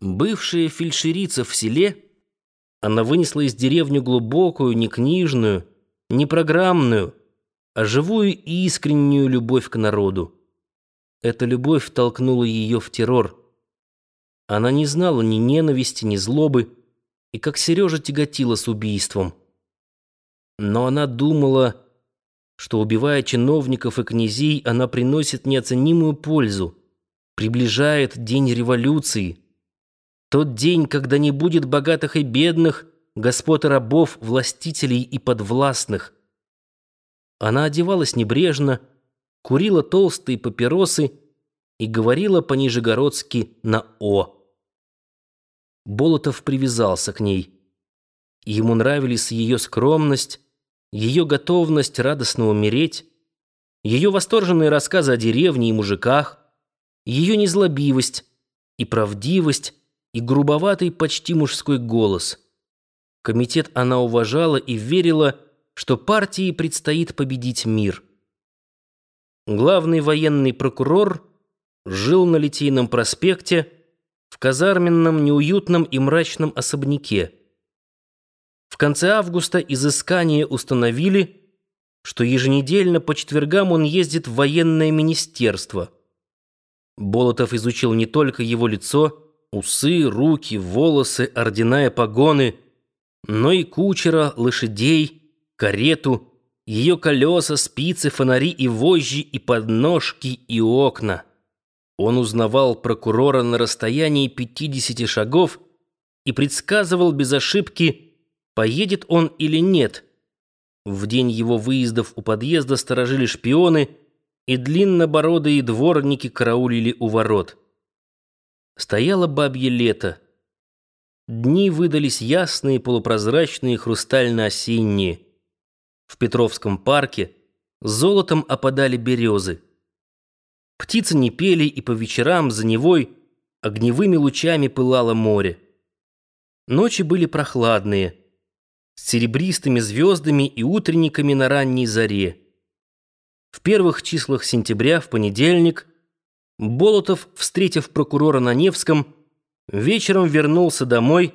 Бывшая фельдшерица в селе, она вынесла из деревни глубокую, не книжную, не программную, а живую и искреннюю любовь к народу. Эта любовь толкнула ее в террор. Она не знала ни ненависти, ни злобы, и как Сережа тяготила с убийством. Но она думала, что, убивая чиновников и князей, она приносит неоценимую пользу, приближает день революции. Тот день, когда не будет богатых и бедных, господ и рабов, властителей и подвластных. Она одевалась небрежно, курила толстые папиросы и говорила по-нижегородски на «о». Болотов привязался к ней. Ему нравились ее скромность, ее готовность радостно умереть, ее восторженные рассказы о деревне и мужиках, ее незлобивость и правдивость, и грубоватый, почти мужской голос. Комитет она уважала и верила, что партии предстоит победить мир. Главный военный прокурор жил на Литейном проспекте в казарменном, неуютном и мрачном особняке. В конце августа изыскания установили, что еженедельно по четвергам он ездит в военное министерство. Болотов изучил не только его лицо, Усы, руки, волосы, ордена и погоны, но и кучера, лошадей, карету, ее колеса, спицы, фонари и вожжи, и подножки, и окна. Он узнавал прокурора на расстоянии 50 шагов и предсказывал без ошибки, поедет он или нет. В день его выездов у подъезда сторожили шпионы, и длиннобородые дворники караулили у ворот. Стояло бабье лето. Дни выдались ясные, полупрозрачные, хрустально-осенние. В Петровском парке золотом опадали березы. Птицы не пели, и по вечерам за Невой огневыми лучами пылало море. Ночи были прохладные, с серебристыми звездами и утренниками на ранней заре. В первых числах сентября, в понедельник, Болотов, встретив прокурора на Невском, вечером вернулся домой,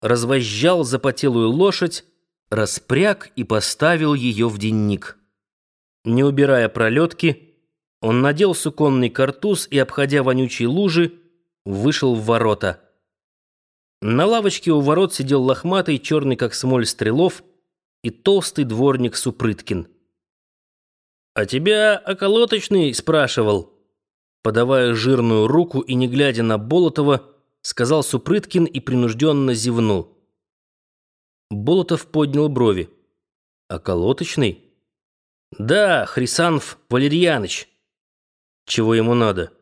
развозжал запотелую лошадь, распряг и поставил ее в денник. Не убирая пролетки, он надел суконный картуз и, обходя вонючие лужи, вышел в ворота. На лавочке у ворот сидел лохматый, черный как смоль стрелов, и толстый дворник Супрыткин. «А тебя околоточный спрашивал?» Подавая жирную руку и не глядя на Болотова, сказал Супрыткин и принужденно зевнул. Болотов поднял брови. «А колоточный?» «Да, Хрисанф Валерьяныч». «Чего ему надо?»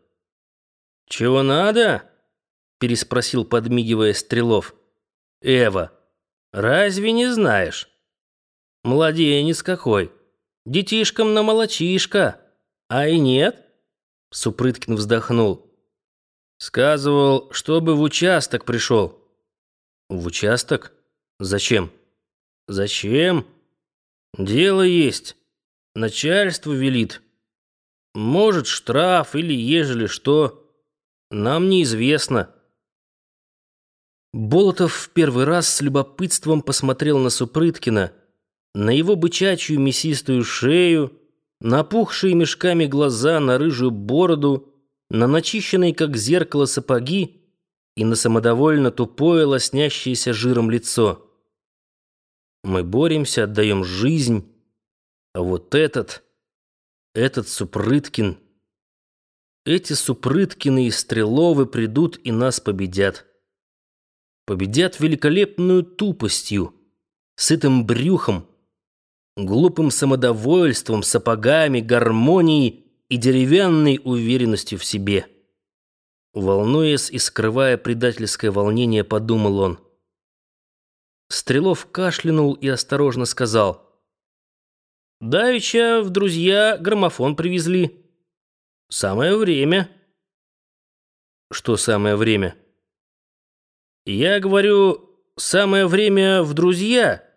«Чего надо?» переспросил, подмигивая Стрелов. «Эва, разве не знаешь?» «Младенец какой! Детишкам на молочишка! А и нет?» Супрыткин вздохнул. Сказывал, чтобы в участок пришел. В участок? Зачем? Зачем? Дело есть. Начальство велит. Может, штраф или ежели что. Нам неизвестно. Болотов в первый раз с любопытством посмотрел на Супрыткина, на его бычачью мясистую шею, напухшие мешками глаза, на рыжую бороду, на начищенные, как зеркало, сапоги и на самодовольно тупое, лоснящееся жиром лицо. Мы боремся, отдаем жизнь, а вот этот, этот Супрыткин, эти Супрыткины и Стреловы придут и нас победят. Победят великолепную тупостью, сытым брюхом, глупым самодовольством, сапогами, гармонией и деревянной уверенностью в себе. Волнуясь и скрывая предательское волнение, подумал он. Стрелов кашлянул и осторожно сказал. «Давеча в друзья граммофон привезли. Самое время». «Что самое время?» «Я говорю, самое время в друзья».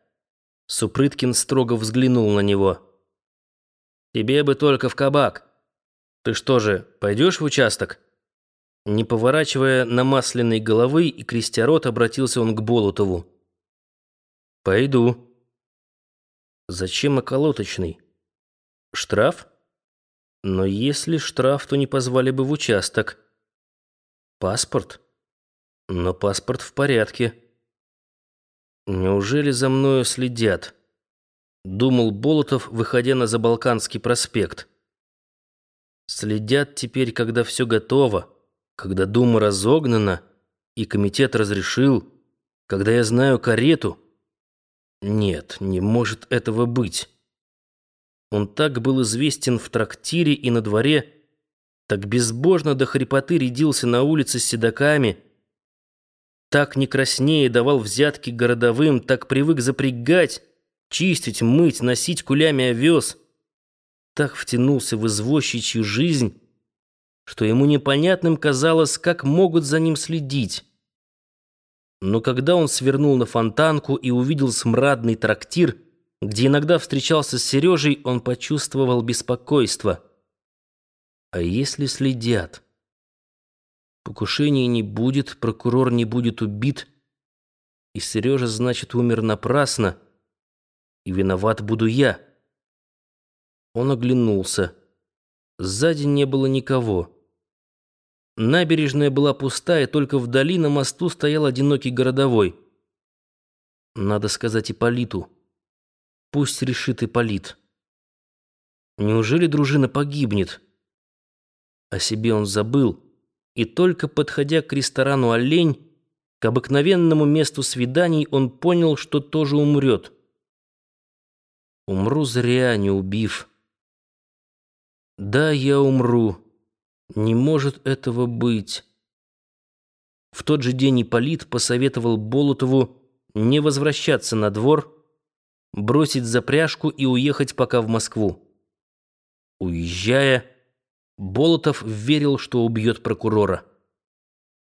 Супрыткин строго взглянул на него. «Тебе бы только в кабак. Ты что же, пойдешь в участок?» Не поворачивая намасленной головы и крестя рот, обратился он к Болотову. «Пойду». «Зачем околоточный? Штраф? Но если штраф, то не позвали бы в участок. Паспорт? Но паспорт в порядке. Неужели за мною следят?» Думал Болотов, выходя на Забалканский проспект. «Следят теперь, когда все готово» когда дума разогнана и комитет разрешил, когда я знаю карету. Нет, не может этого быть. Он так был известен в трактире и на дворе, так безбожно до хрипоты рядился на улице с седаками, так не краснее давал взятки городовым, так привык запрягать, чистить, мыть, носить кулями овес, так втянулся в извозчичью жизнь, что ему непонятным казалось, как могут за ним следить. Но когда он свернул на фонтанку и увидел смрадный трактир, где иногда встречался с Сережей, он почувствовал беспокойство. А если следят? Покушения не будет, прокурор не будет убит, и Сережа, значит, умер напрасно, и виноват буду я. Он оглянулся. Сзади не было никого. Набережная была пустая, только вдали на мосту стоял одинокий городовой. Надо сказать Ипполиту. Пусть решит Ипполит. Неужели дружина погибнет? О себе он забыл, и только подходя к ресторану «Олень», к обыкновенному месту свиданий, он понял, что тоже умрет. Умру зря, не убив. Да, я умру. Не может этого быть. В тот же день Ипполит посоветовал Болотову не возвращаться на двор, бросить запряжку и уехать пока в Москву. Уезжая, Болотов верил, что убьет прокурора.